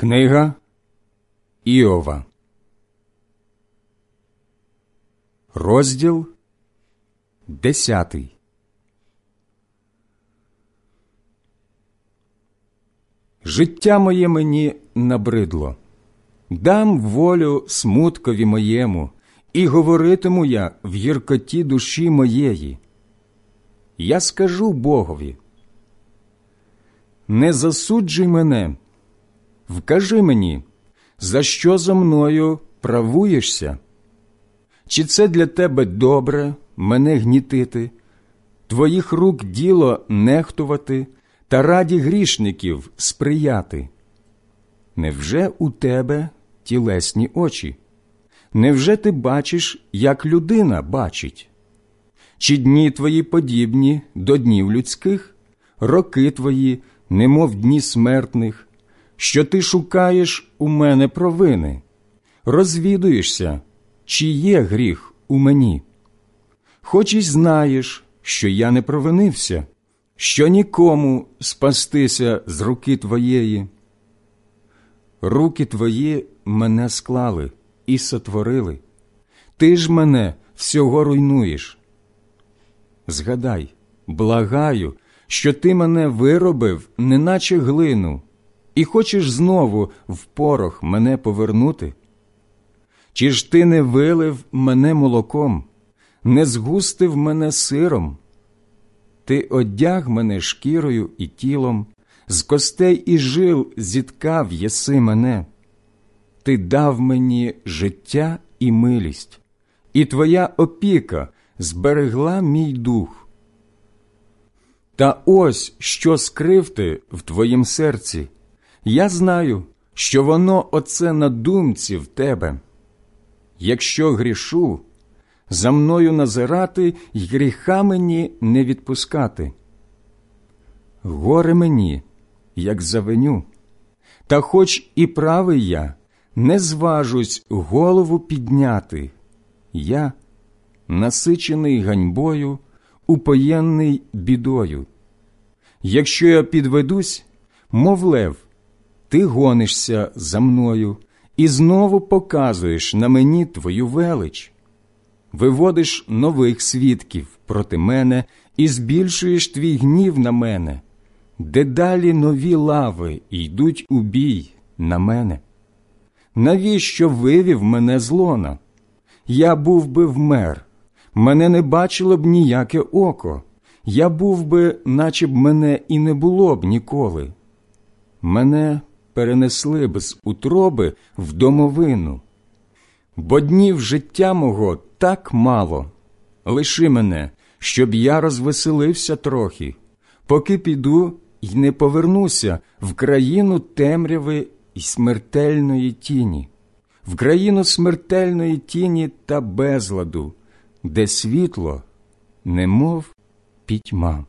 Книга Іова, розділ десятий. Життя моє мені набридло, дам волю смуткові моєму, і говоритиму я в гіркоті душі моєї. Я скажу Богові. Не засуджуй мене, вкажи мені, за що за мною правуєшся? Чи це для тебе добре мене гнітити, твоїх рук діло нехтувати та раді грішників сприяти? Невже у тебе тілесні очі? Невже ти бачиш, як людина бачить? Чи дні твої подібні до днів людських, роки твої, немов дні смертних, що ти шукаєш у мене провини, розвідуєшся, чи є гріх у мені? Хоч і знаєш, що я не провинився, що нікому спастися з руки твоєї. Руки твої мене склали і сотворили, ти ж мене всього руйнуєш. Згадай, благаю, що ти мене виробив, неначе глину, і хочеш знову в порох мене повернути? Чи ж ти не вилив мене молоком, не згустив мене сиром? Ти одяг мене шкірою і тілом, з костей і жил зіткав єси мене. Ти дав мені життя і милість, і твоя опіка зберегла мій дух. Та ось що скрив ти в твоїм серці. Я знаю, що воно оце на думці в тебе. Якщо грішу, за мною назирати й гріха мені не відпускати. Горе мені, як завиню, та хоч і правий я, не зважусь голову підняти. Я, насичений ганьбою, упоєнний бідою. Якщо я підведусь, мов лев, ти гонишся за мною і знову показуєш на мені твою велич, виводиш нових свідків проти мене і збільшуєш твій гнів на мене, дедалі нові лави йдуть у бій на мене. Навіщо вивів мене з лона? Я був би вмер, мене не бачило б ніяке око, я був би, наче б мене і не було б ніколи. Мене перенесли б з утроби в домовину, бо днів життя мого так мало. Лиши мене, щоб я розвеселився трохи, поки піду й не повернуся в країну темряви й смертельної тіні, в країну смертельної тіні та безладу, де світло, немов пітьма.